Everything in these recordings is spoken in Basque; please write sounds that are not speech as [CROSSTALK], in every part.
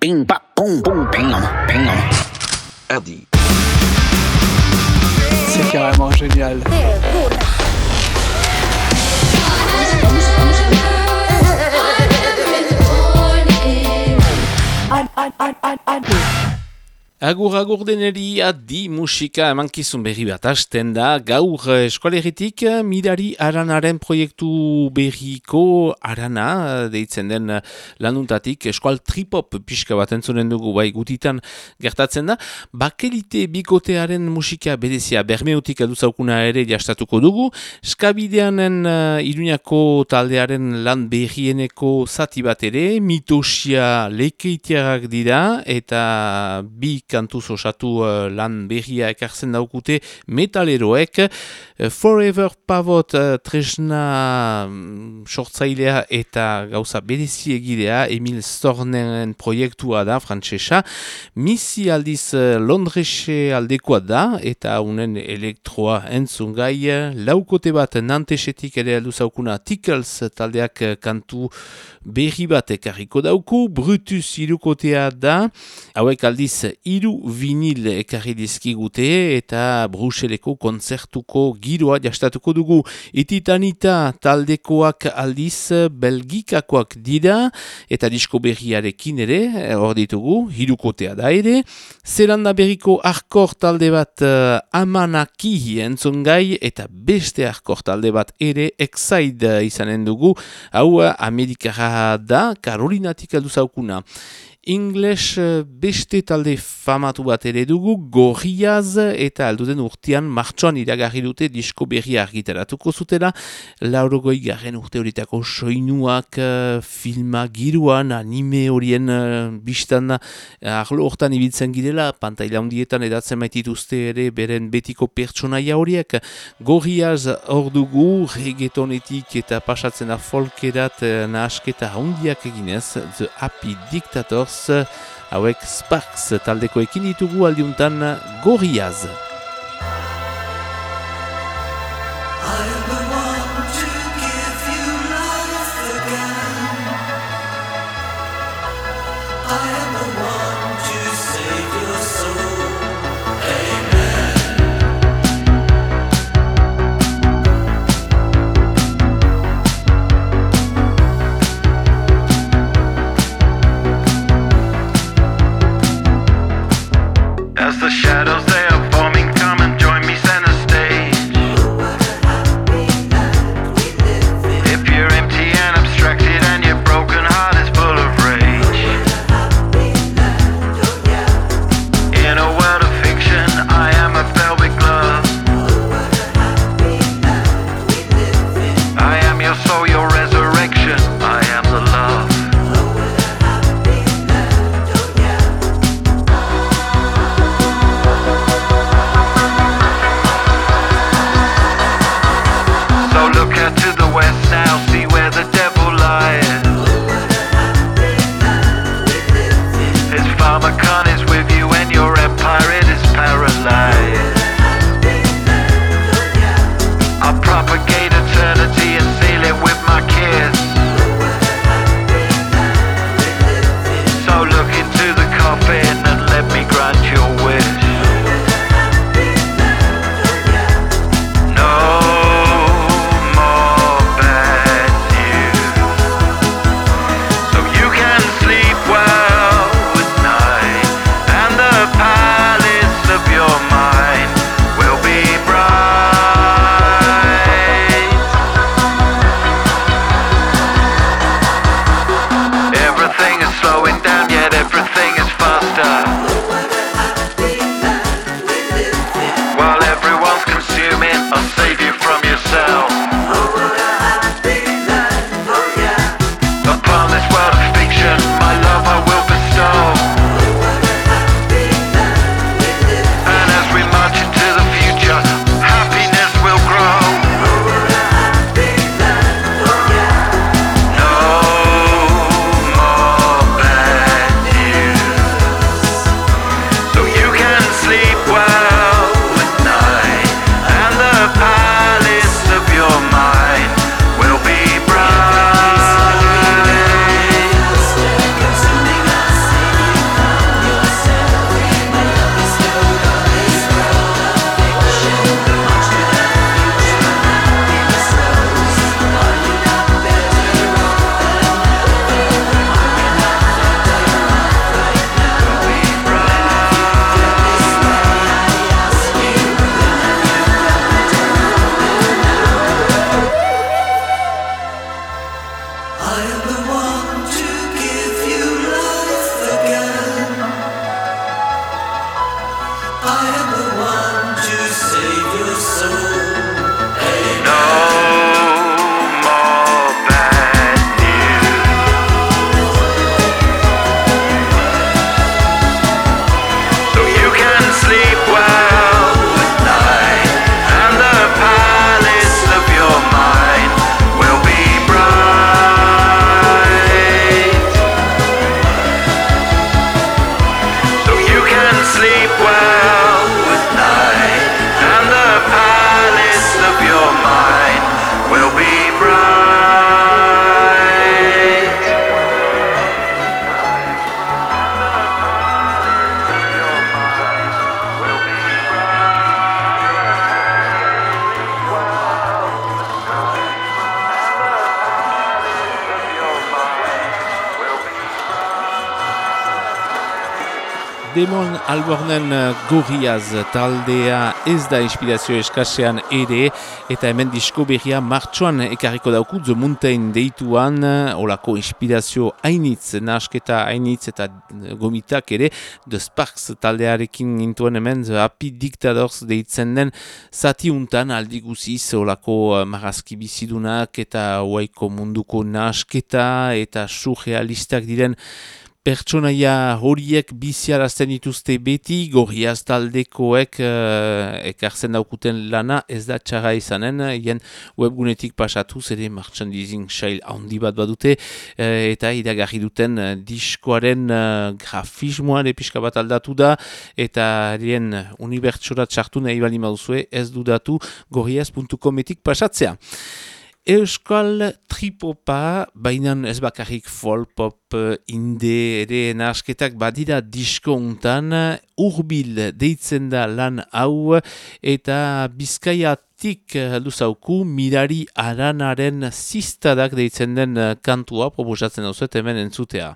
Bing pa, pom, pom, ping, ping. Hardy. C'est carrément génial. [LAUGHS] agur deneri adi musika emankizun berri bat hasten da. Gaur eh, eskualeritik eh, midari aranaren proiektu berriko arana eh, deitzen den lanuntatik eskual tripop pixka bat entzunen dugu bai gutitan gertatzen da. Bakelite bikotearen musika berezia bermeutik aduzaukuna ere jastatuko dugu. Skabideanen uh, iruñako taldearen lan berrieneko zati bat ere mitosia lekeitiarak dira eta bi kantuz osatu uh, lan berria ekartzen daukute metaleroek. Uh, Forever Pavot uh, tresna um, sortzailea eta gauza berezi egidea Emil Stornen proiektua da, frantsesa. Misi aldiz uh, Londrese aldekoa da eta unen elektroa entzun gai. Laukote bat nantesetik ere aldu zaukuna Tickles taldeak kantu berri bat ekarriko dauku. Brutus irukotea da. Hauek aldiz hiru vinil ekarri dizkigute eta Bruseleko kontzertuko giroa jastatuko dugu. Ititanita taldekoak aldiz belgikakoak dira eta disko berriarekin ere hor ditugu, hirukotea da ere. Zeranda berriko arkor talde bat uh, amanaki entzun gai eta beste arkor talde bat ere exide izanen dugu. Hau Amerikara da, Karolinatik aldu English eh, beste talde famatu bat ere dugu, gorriaz eta alduden urtean martxoan iragarri dute disko berri argitaratuko zutela, laurogoi garen urte horietako soinuak uh, filma giruan, anime horien uh, biztan arlo hortan ibiltzen girela, pantaila hundietan edatzen maitituzte ere beren betiko pertsonaia horiek, gorriaz hor dugu, reggaetonetik eta pasatzen da folkerat nahasketa hundiak eginez, The Happy Dictator hauek Sparks taldeko ekin ditugu aldiuntan Gorriaz. and let me grant you Albornen uh, gorriaz taldea ez da inspirazio eskasean ere eta hemen disko berria martxoan ekarriko dauku The Mountain deituan olako inspirazio hainitz, nasketa hainitz eta gomitak ere The Sparks taldearekin gintuen hemen The Happy Dictadors deitzen den zati untan aldi guziz olako marazki bizidunak eta huaiko munduko nasketa eta surrealistak diren pertsonaia horiek biziarazten dituzte beti, gorriaz taldekoek uh, ekartzen daukuten lana ez da txarra izanen, hien webgunetik pasatu, zede marchandising sail handi bat badute, uh, eta idagarri duten uh, diskoaren uh, grafismoan episka bat aldatu da, eta hien unibertsurat txartu nahi bali mauzue ez dudatu gorriaz.cometik pasatzea. Euskal tripopa, baina ez bakarrik folk-pop eh, inde ere nasketak badira disko untan, urbil deitzen da lan hau eta bizkaiatik luzauku mirari aranaren ziztadak deitzen den kantua proposatzen dauzuet hemen entzutea.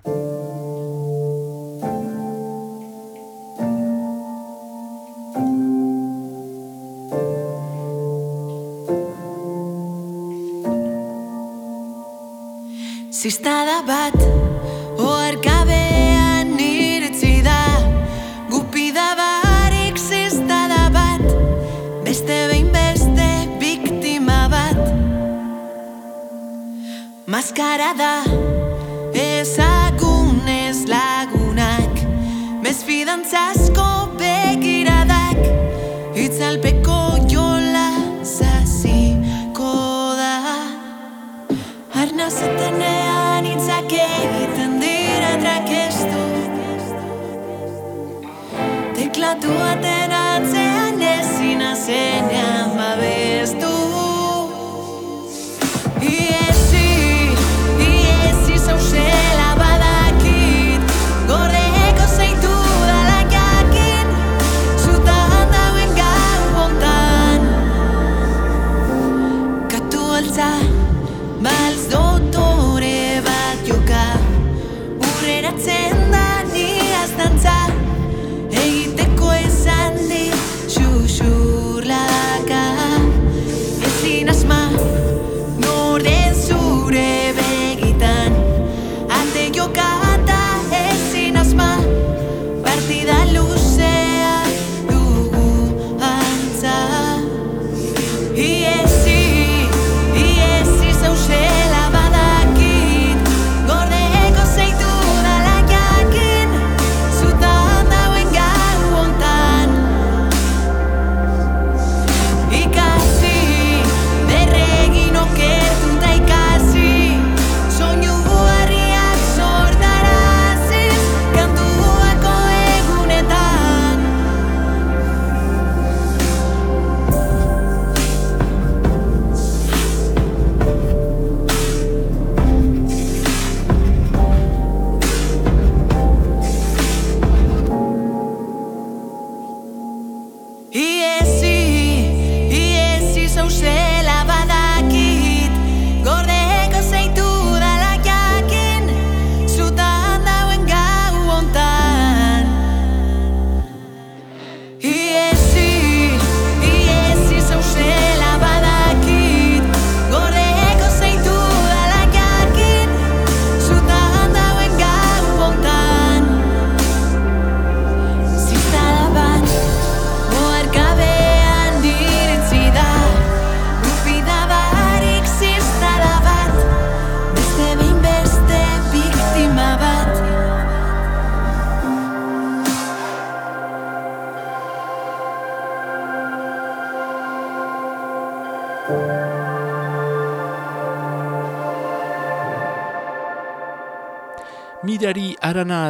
Ziztada bat Oarkabean niretzi da. Gupida barik ziztada bat Beste behin beste biktima bat. Maskara da Ezagunez lagunak Bezfidantzasko begiradak. Itzalpeko jola zaziko da Arna Teklatu baten atzean ezin azenean babestu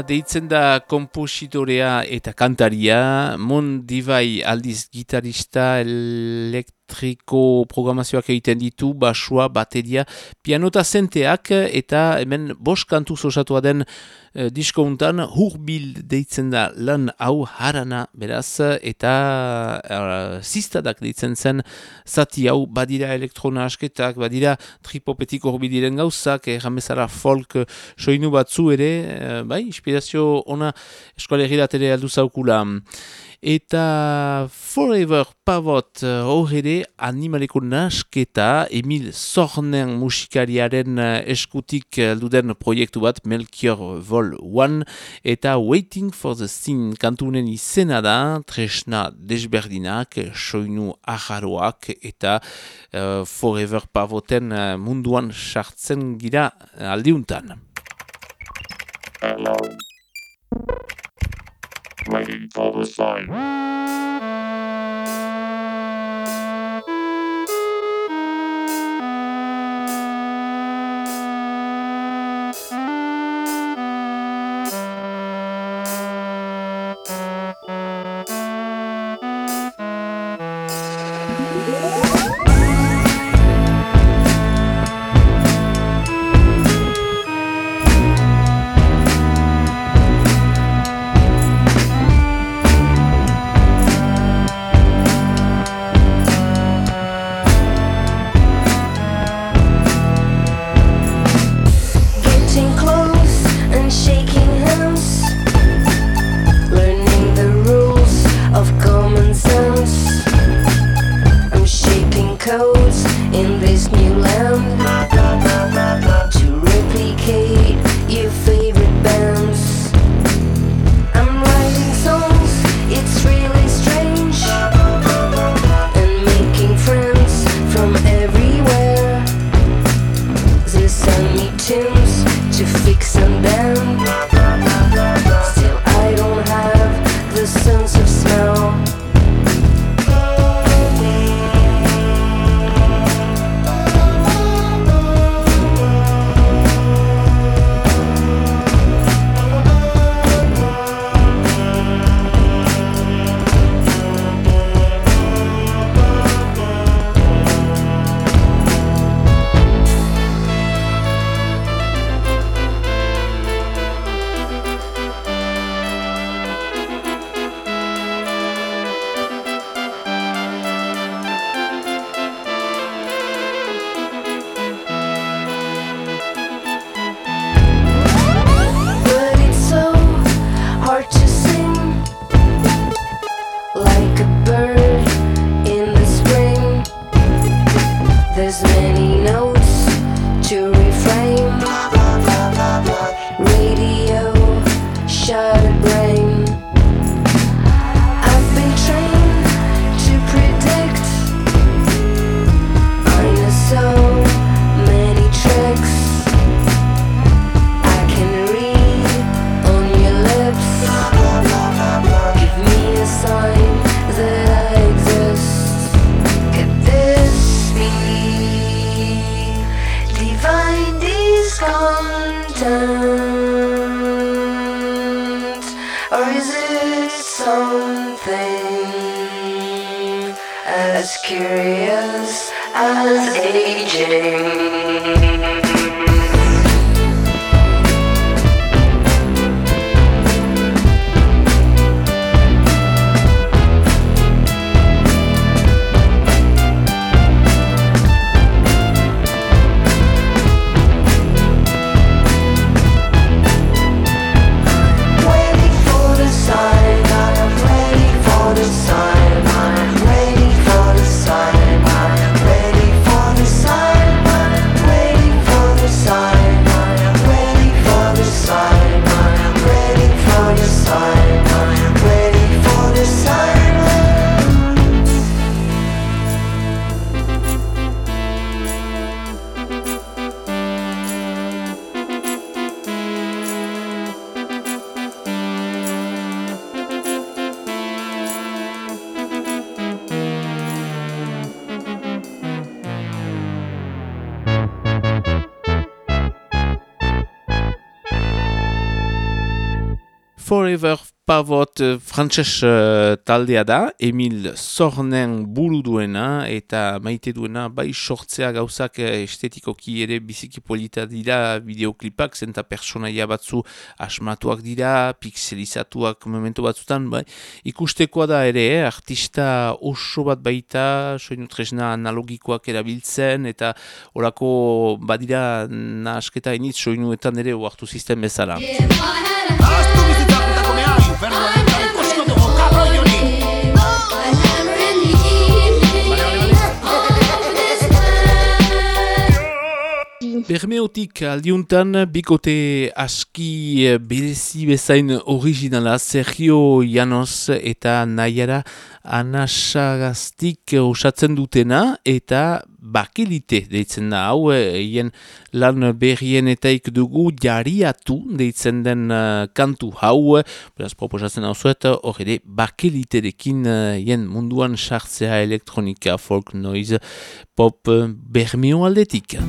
deitzen da kompositorea eta kantaria, Mon Divai aldiz gitarista, elekt elektriko programazioak egiten ditu, basua, bateria, pianota zenteak eta hemen bost kantuz osatua den eh, disko untan hurbil deitzen da lan hau harana beraz eta uh, ziztadak deitzen zen zati hau badira elektrona asketak, badira tripopetik horbi diren gauzak, erramezara folk eh, soinu batzu ere, uh, bai, inspirazio ona eskualerri ere aldu zaukula. Eta Forever Pavot hor ere animaleko nasketa Emil Zornen musikariaren eskutik duden proiektu bat Melchior Vol 1 eta Waiting for the Scene kantunen izena da tresna desberdinak, soinu aharoak eta uh, Forever Pavoten munduan sartzen gira aldiuntan. Hello. Waiting for the sign. Pavot eh, frantses eh, taldea da, Emil Zornen buru duena eta maite duena bai sortzea gauzak eh, estetikoki ere biziki polita dira videoklipak, zenta personaia batzu asmatuak dira, pixelizatuak momentu batzutan, bai, ikustekoa da ere, eh, artista oso bat baita, soinu tresna analogikoak erabiltzen, eta orako badira nasketa initz soinuetan ere oartu sistem bezala. Ahaztu Bermeotik aldiuntan bikote aski eh, berezi bezain originala Sergio Llanos eta Naiara Anasagaztik osatzen dutena eta bakelite deitzen da hau eh, hien lan berrienetaik dugu jariatu deitzen den eh, kantu hau beraz proposatzen hau zuet hor ere bakeliterekin hien munduan sartzea elektronika folk noise pop eh, bermeo aldetik.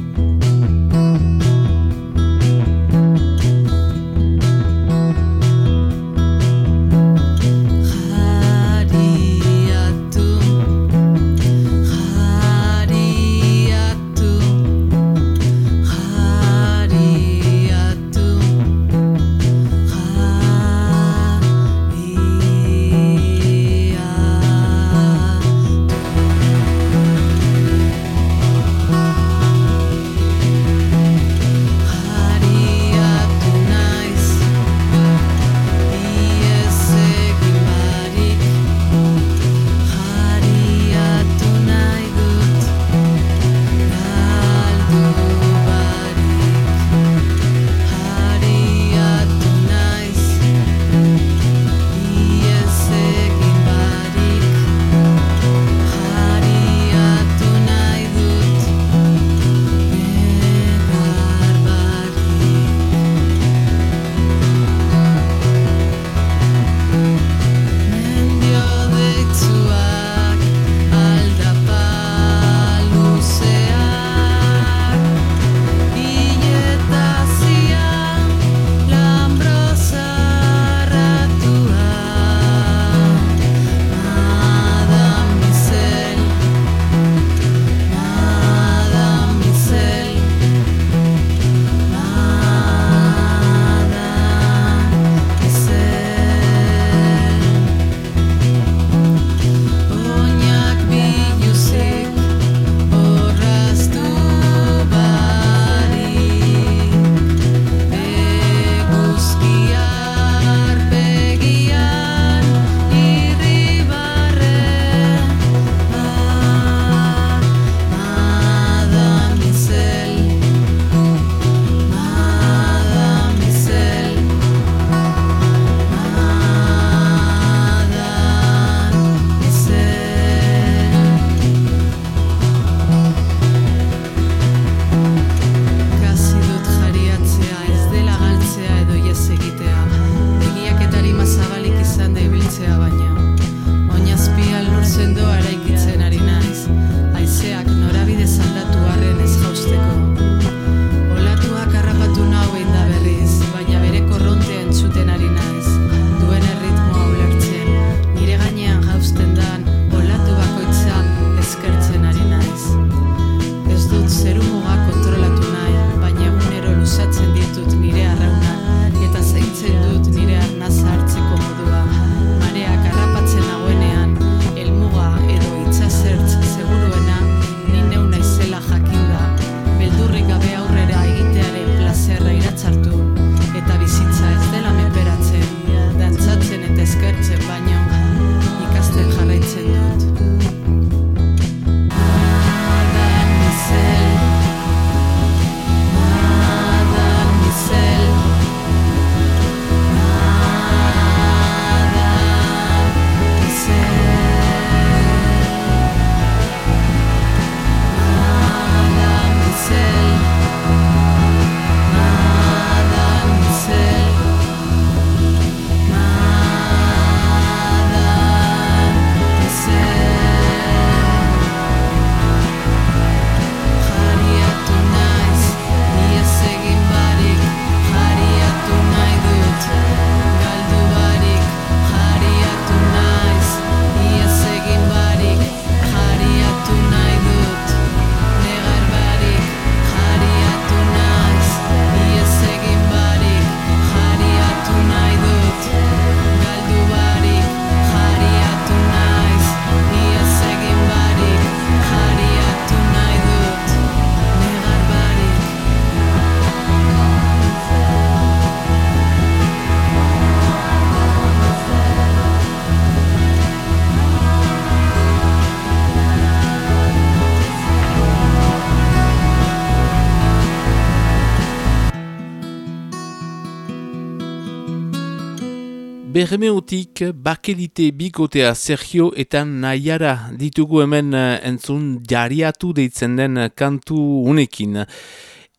Bermeutik bakelite bikotea Sergio eta Naiara ditugu hemen eh, entzun jariatu deitzen den kantu unekin.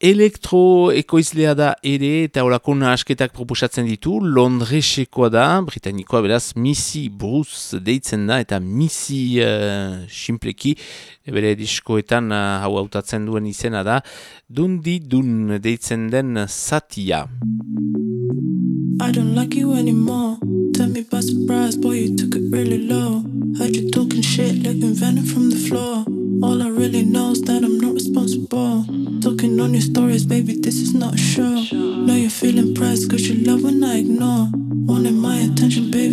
Elektro ekoizlea da ere eta horako asketak proposatzen ditu, Londresekoa da, Britanikoa beraz, Missy Bruce deitzen da eta Missy uh, Simpleki, bere diskoetan uh, hau hautatzen duen izena da, dundi dun deitzen den satia. I don't like you anymore. Tell me by surprise, boy, you took it really low. Heard you talking shit, licking venom from the floor. All I really know is that I'm not responsible. Talking on your stories, baby, this is not show. Know you're feeling pressed, cause you love when I ignore. Wanting my attention, baby,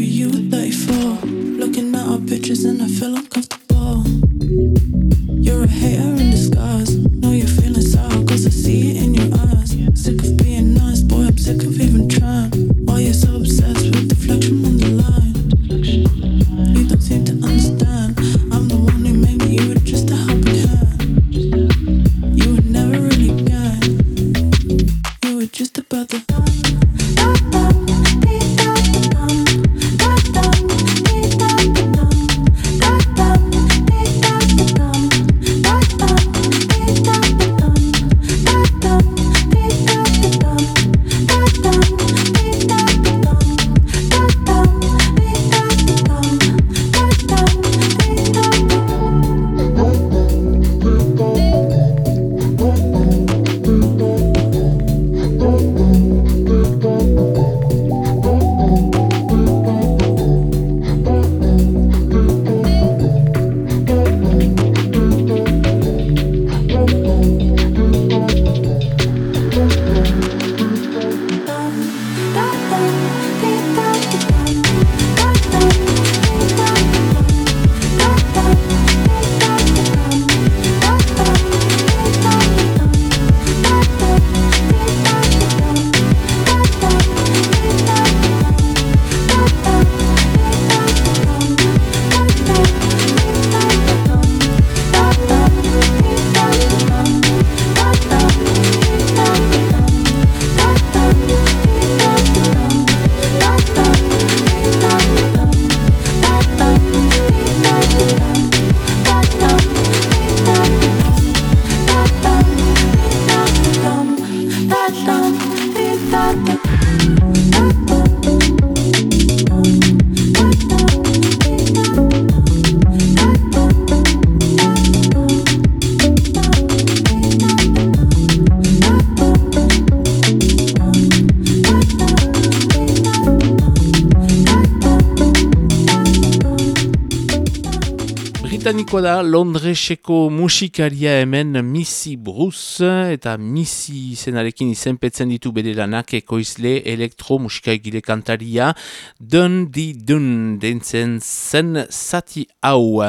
Britanikoa da Londreseko musikaria hemen Missy Bruce eta Missy izenarekin izenpetzen ditu bere lanak ekoizle elektro musikaigile kantaria Dun di dun dentzen zen zati hau.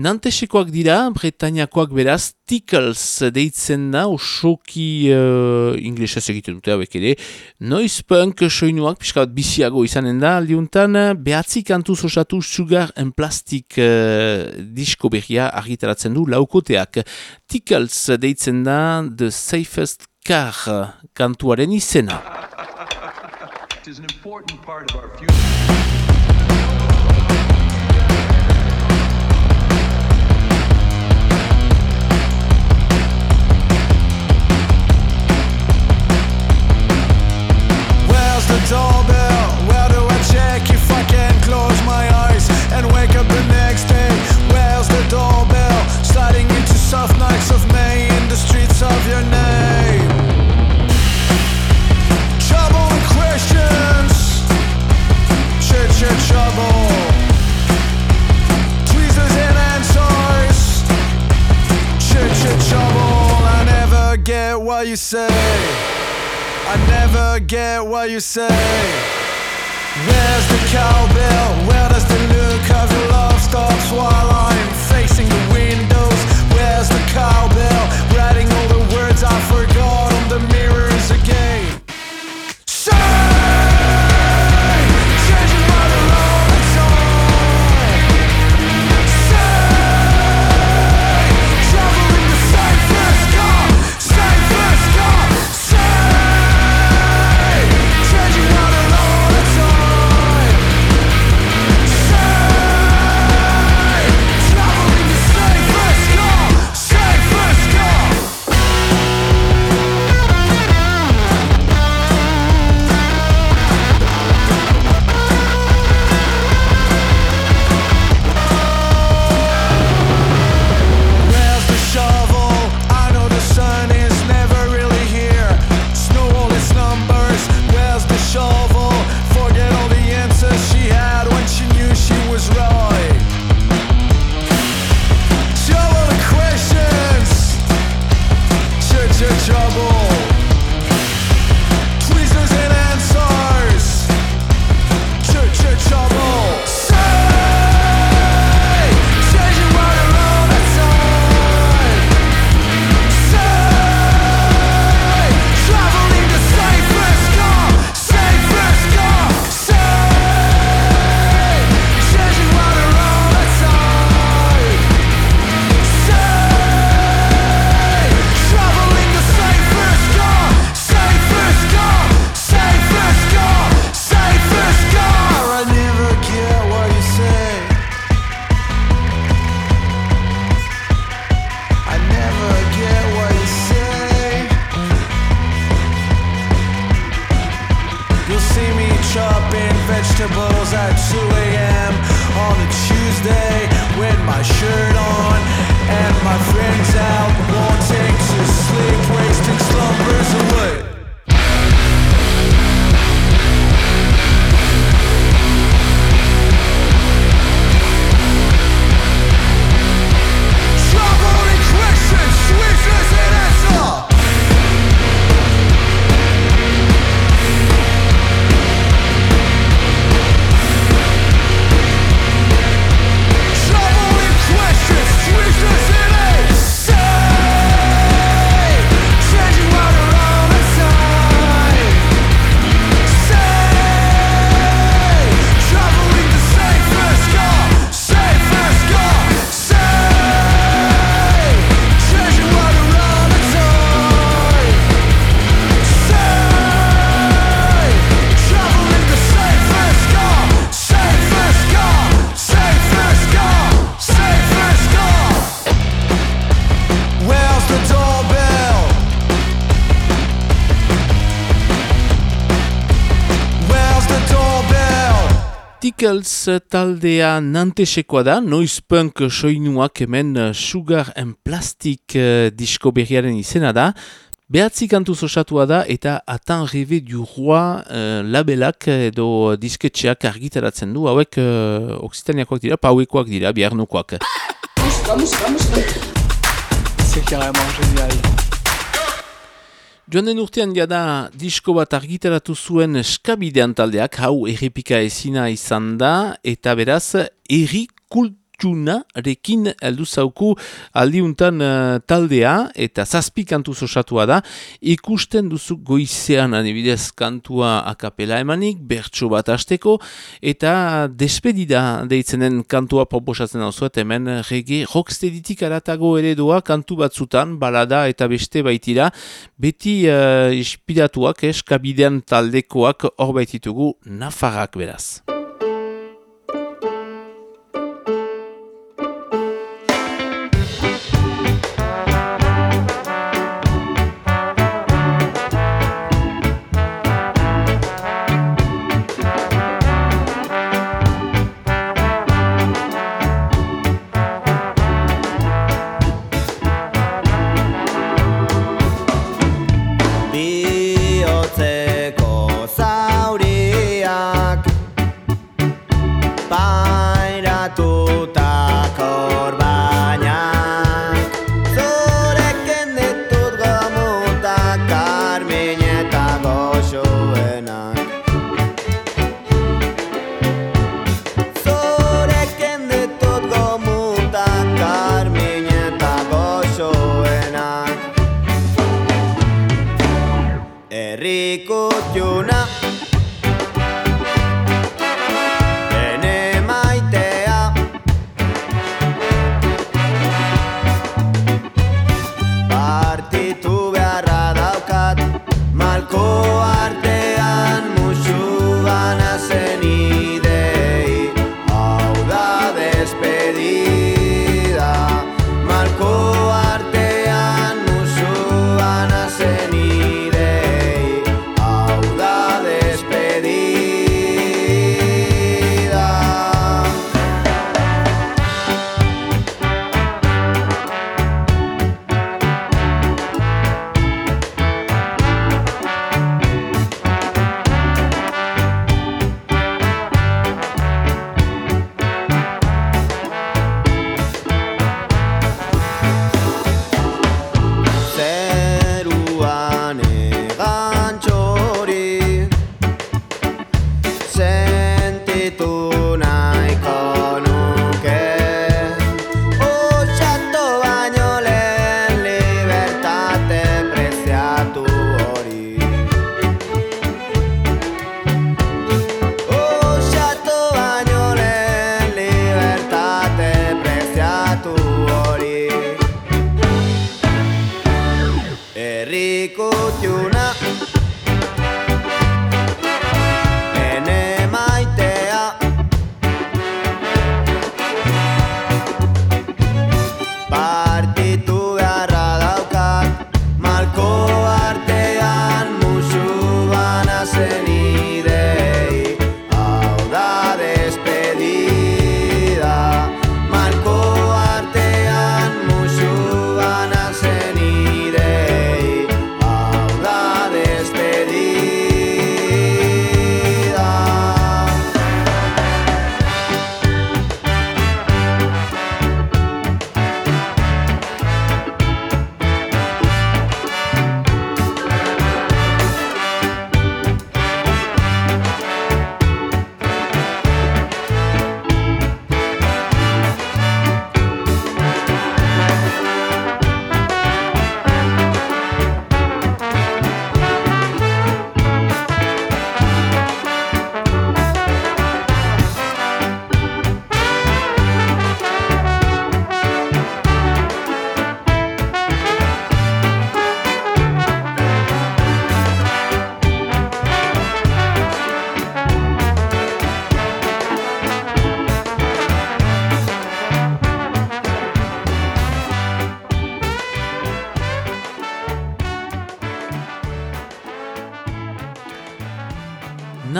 Nantesekoak dira, Bretañakoak beraz, Tickles deitzen da, osoki uh, inglesez egiten dute hauek ere, noiz punk soinuak, pixka bat biziago izanen da, aldiuntan, behatzi kantuz osatu Sugar and Plastic uh, disko berria argitaratzen du laukoteak. Tickles deitzen da, The Safest Car kantuaren izena. is an important part of our future. The doorbell? Where do I check if I can close my eyes and wake up the next day? Where's the doorbell? Sliding into soft nights of May in the streets of your name. Trouble questions. Church, church, trouble. Tweezers and answers. Church, church, trouble. I never get what you say. I never get what you say. Where's the cowbell? Vegetables at 2 a.m. on a Tuesday with my shirt on Tickles taldea nantesekoa da, noiz punk soinuak hemen eh, Sugar and Plastic eh, disko berriaren izena da. Behatzi kantuz osatua da eta Atan Reve du Roi eh, labelak edo disketxeak argitaratzen du, hauek uh, Occitaniakoak dira, pauekoak dira, biharnokoak. C'est carrément génial. Joan den urtean jada disko bat argitaratu zuen skabidean taldeak, hau errepika ezina izan da, eta beraz, erri kultunarekin heldu zauku aldiuntan uh, taldea, eta zazpi kantuz osatua da, ikusten duzu goizean adibidez kantua akapela emanik, bertso bat hasteko, eta despedida deitzenen kantua proposatzen hau zuet, hemen rege rocksteaditik aratago ere doa kantu batzutan, balada eta beste baitira, beti uh, inspiratuak, eskabidean taldekoak hor baititugu nafarrak beraz.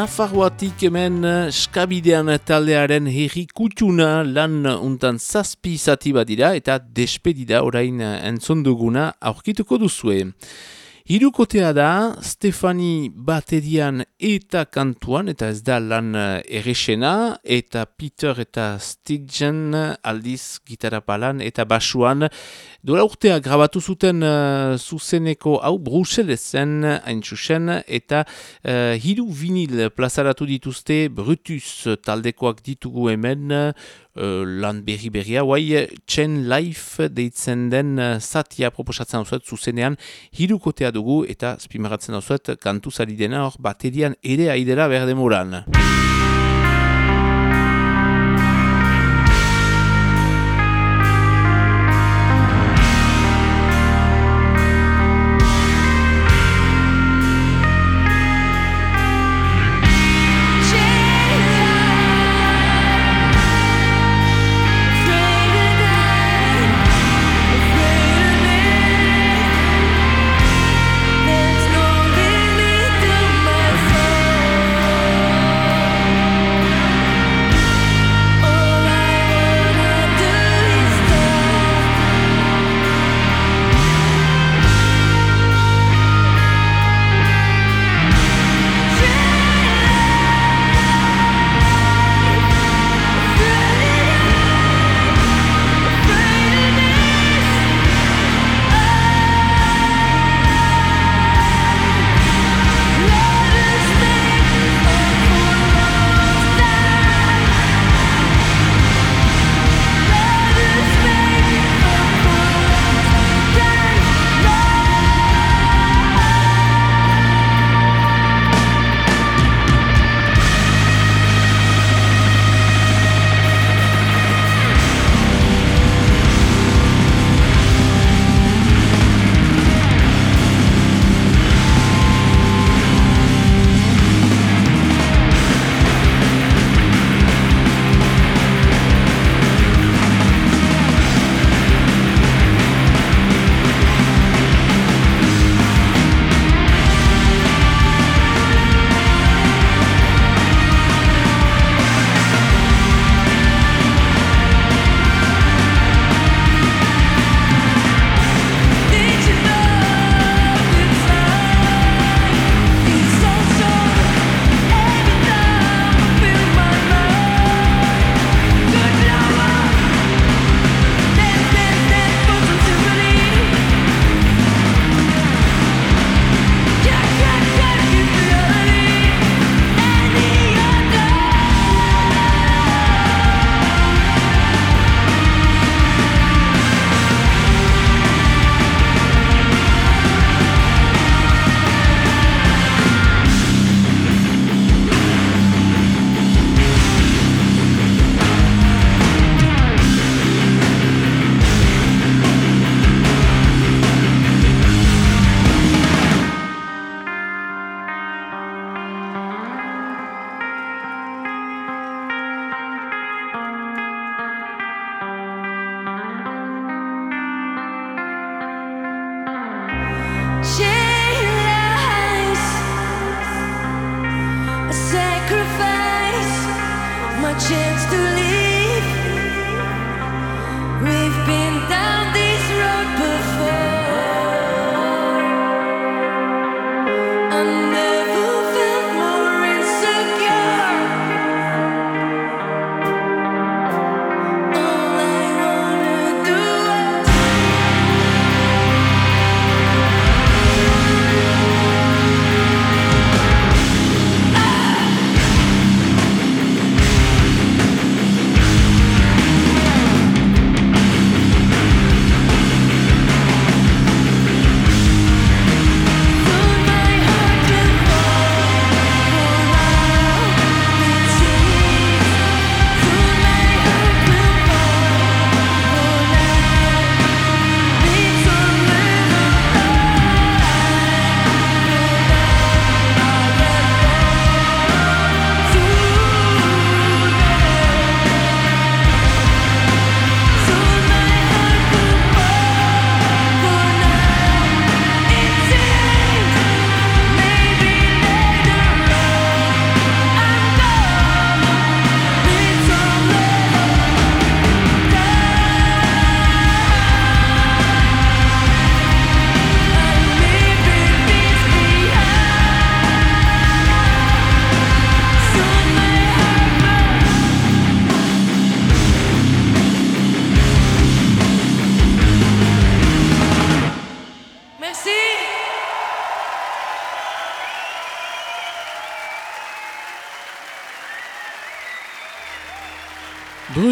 Nafarroatik hemen eh, skabidean taldearen herri kutxuna lan untan zazpi izati bat dira eta despedida orain eh, entzun duguna aurkituko duzue. Hirukotea da, Stefani baterian eta kantuan, eta ez da lan eh, erresena, eta Peter eta Stigen aldiz gitarra palan eta basuan. Dola urtea grabatu zuten uh, zuzeneko hau Bruselesen hain txusen, eta uh, hiru vinil plazaratu dituzte Brutus taldekoak ditugu hemen, uh, lan berri berria, guai Chen Life deitzen den uh, satia proposatzen hau zuzenean, hirukotea dugu eta spimaratzen hau kantu zari dena hor baterian ere aidera berdemoran.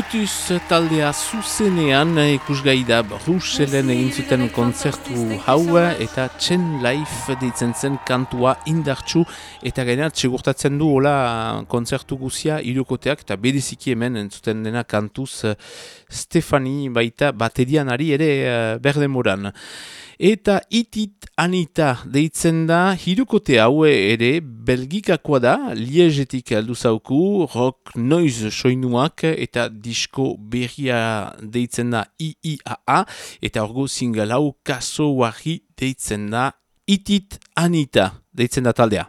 Brutus taldea zuzenean ikusgai da Bruselen egin zuten kontzertu hau eta Chen Life deitzen zen kantua indartsu eta gainera segurtatzen du hola kontzertu guzia irukoteak eta bediziki hemen entzuten dena kantuz Stefani baita baterian ari ere uh, berdemoran. Eta itit anita deitzen da, hirukote haue ere belgikakoa da, liegetik aldu zauku, rock noise soinuak eta disko berria deitzen da IIAA, eta orgo single hau kaso wahi deitzen da, itit anita deitzen da taldea.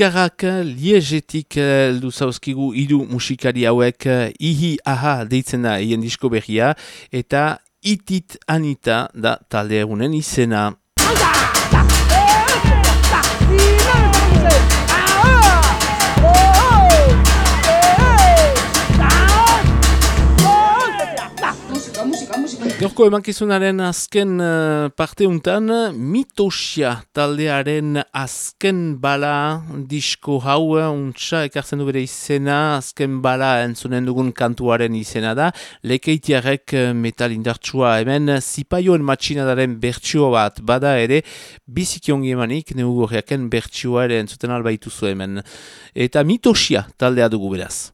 Belgikarrak liegetik luzauzkigu hiru musikari hauek ihi aha deitzen da hien disko berria eta itit anita da talde egunen izena. Gaurko emankizunaren azken uh, parte untan, mitosia taldearen azken bala disko hau, uh, untsa ekartzen du bere izena, azken bala entzunen dugun kantuaren izena da, lekeitiarek uh, metal indartsua hemen, zipaioen matxinadaren bertsio bat bada ere, bizikiongi emanik, neugorriaken bertsioa ere entzuten albaitu zu hemen. Eta mitosia taldea dugu beraz.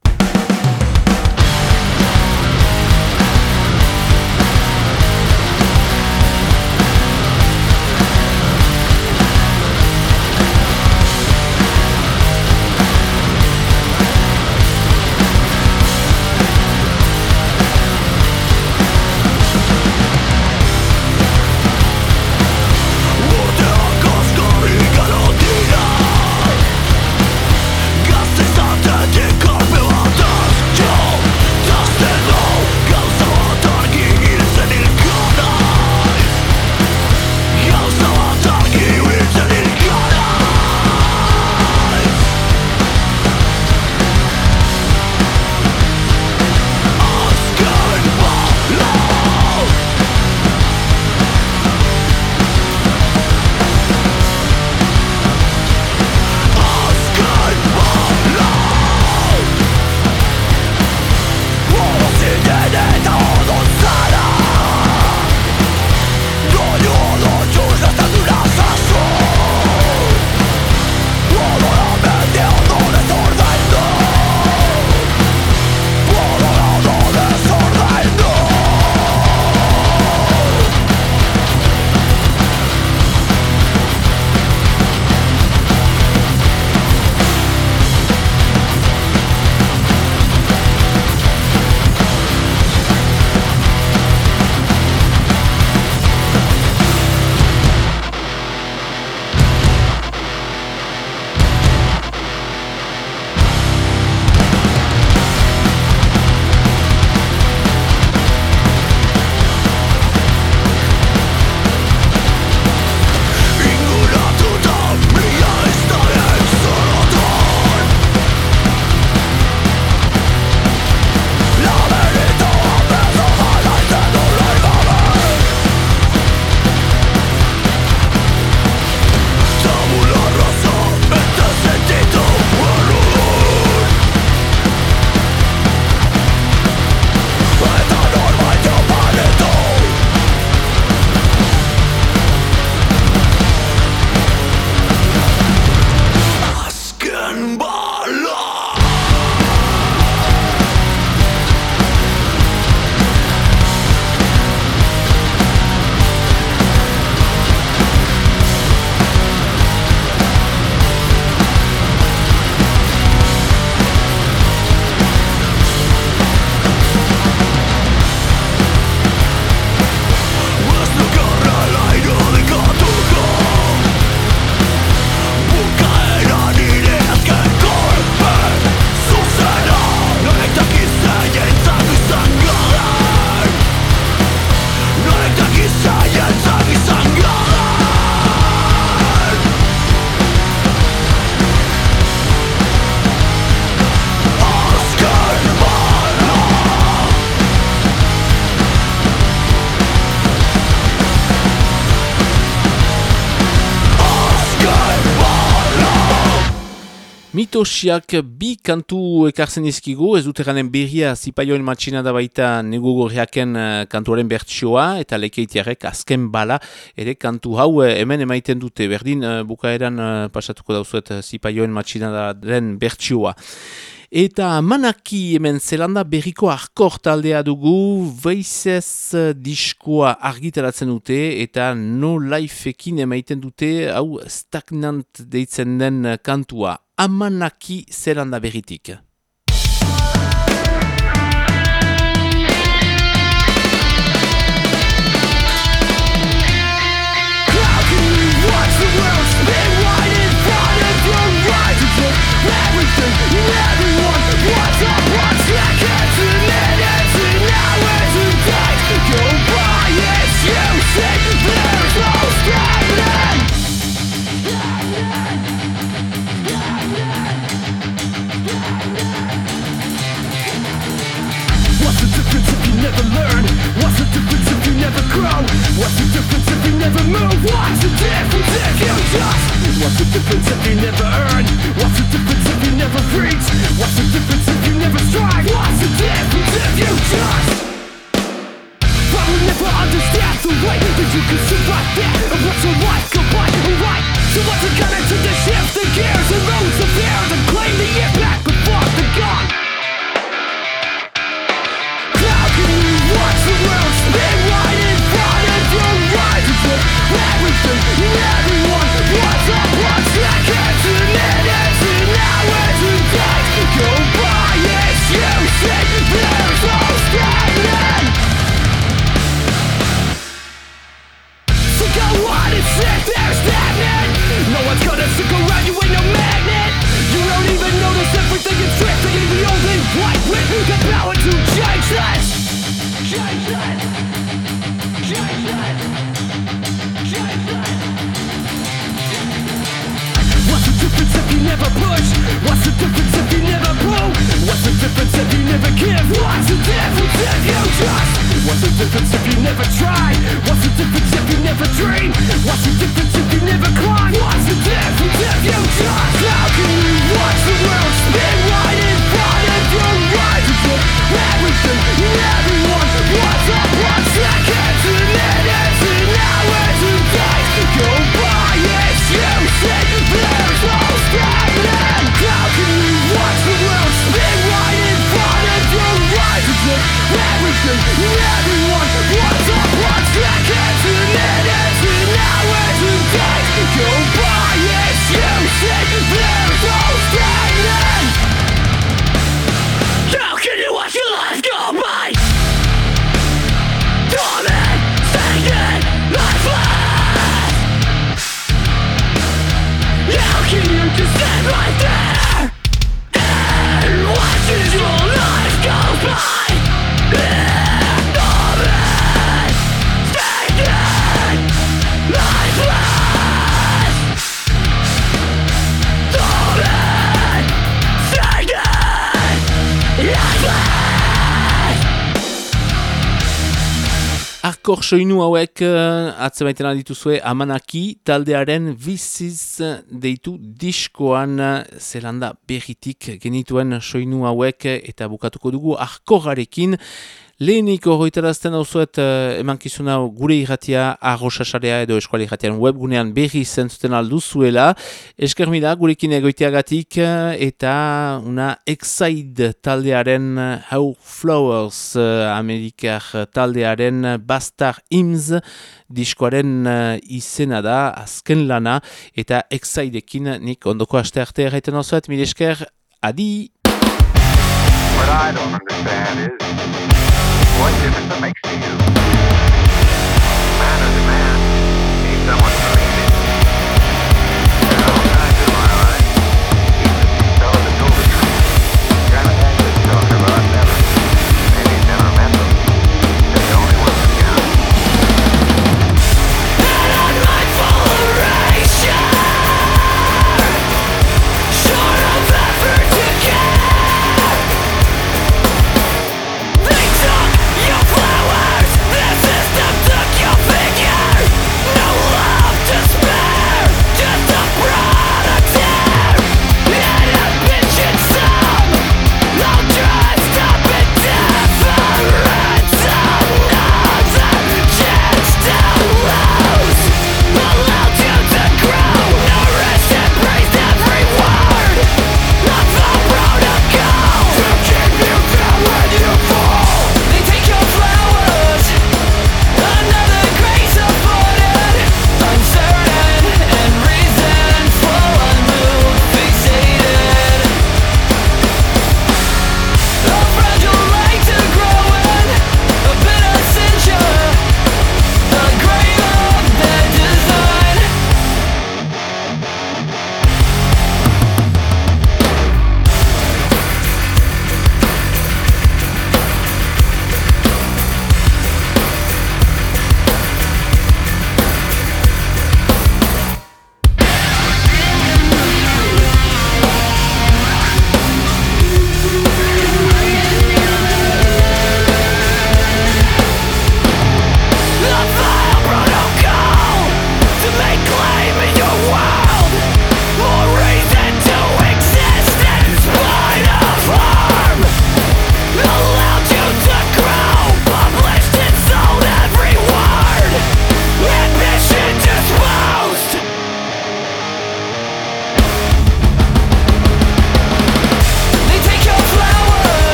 Mitosiak bi kantu ekartzen izkigu, ez dut eranen berria zipaioen matxina da baita negugorriaken uh, kantuaren bertsioa, eta lekeitiarek azken bala, ere kantu hau uh, hemen emaiten dute, berdin uh, bukaeran pasatuko dauzuet zipaioen matxina da den bertsioa. Eta manaki hemen zelanda berriko arkor taldea dugu, veizez diskoa argitaratzen dute, eta no lifeekin emaiten dute, hau stagnant deitzen den kantua. Amanaki zelanda berritik. never grow What's the difference if you never move? What's the difference if you just? What's the difference if you never earn? What's the difference if you never preach? What's the difference if you never strive? What's the difference if you just? I will never understand the way that you can survive that And what's your life goodbye, alright? So what's it gonna take to shift the gears and lose the fear And claim the impact before the gone? Yeah! Arkor soinu hauek uh, atzemaiten dituzue Amanaki taldearen biziz deitu diskoan. Zelanda berritik genituen soinu hauek eta bukatuko dugu Arkorarekin Lehenik horretarazten hau zuet uh, emankizun hau gure irratia arrosasarea edo eskuali irratiaren webgunean berri zentzuten aldu zuela. Esker mila gurekin egoiteagatik uh, eta una Exide taldearen uh, How Flowers uh, Amerikar taldearen Bastar Hymns diskoaren uh, izena da azken lana eta Exideekin nik ondoko aste arte erraiten hau zuet. Mil esker, adi! What I don't understand is what difference it makes to you.